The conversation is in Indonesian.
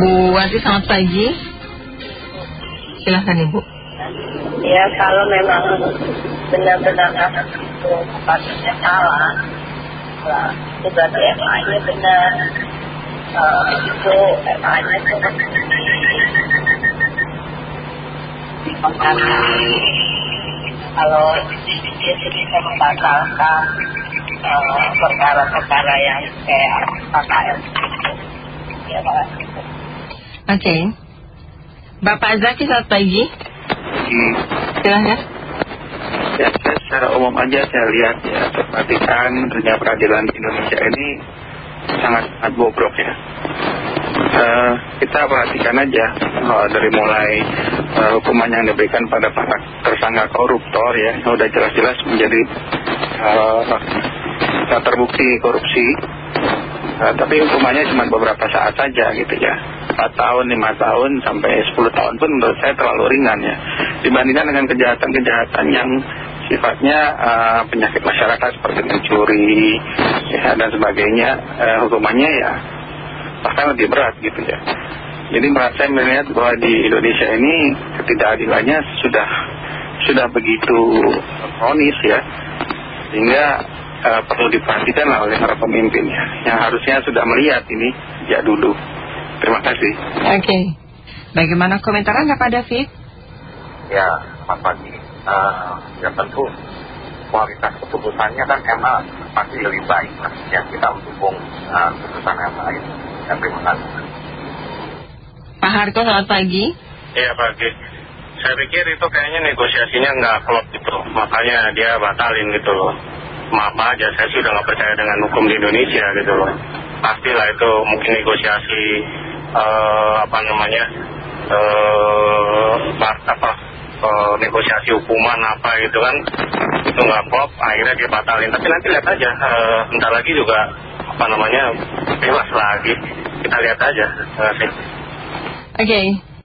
Bu Wati selamat pagi. Silahkan Ibu. Ya kalau memang benar-benar kasus itu patutnya salah lah itu berarti FA-nya benar uh, itu FA-nya itu kalau dia bisa membatalkan perkara-perkara yang kayak KKM ya Pak Oke Bapak Zaki selamat pagi Hmm. silahkan Ya, saya secara umum aja saya lihat ya, perhatikan dunia peradilan di Indonesia ini sangat sangat bobrok ya. Eh, kita perhatikan aja eh, dari mulai eh, hukuman yang diberikan pada para tersangka koruptor ya, yang udah jelas-jelas menjadi eh, terbukti korupsi. Tapi hukumannya cuma beberapa saat saja gitu ya 4 tahun, 5 tahun, sampai 10 tahun pun menurut saya terlalu ringan ya. Dibandingkan dengan kejahatan-kejahatan yang sifatnya eh, penyakit masyarakat seperti mencuri ya, dan sebagainya eh, Hukumannya ya bahkan lebih berat gitu ya. Jadi saya melihat bahwa di Indonesia ini ketidakadilannya sudah sudah begitu kronis ya. Sehingga uh, perlu diperhatikan oleh para pemimpin ya, yang harusnya sudah melihat ini sejak dulu. Terima kasih. Oke Bagaimana komentar Anda Pak David? Ya, selamat pagi. Uh, ya tentu kualitas keputusannya kan MA pasti lebih baik. Mas. Ya, kita mendukung uh, keputusan MA itu. Ya, terima kasih. Pak Harto selamat pagi Iya pagi. Saya pikir itu kayaknya negosiasinya nggak klop gitu. Makanya dia batalin gitu loh. Maaf aja, saya sudah nggak percaya dengan hukum di Indonesia gitu loh. Pastilah itu mungkin negosiasi eh, apa namanya eh apa eh, negosiasi hukuman apa gitu kan itu nggak klop akhirnya dia batalin. Tapi nanti lihat aja eh, bentar lagi juga apa namanya bebas lagi. Kita lihat aja terima kasih Oke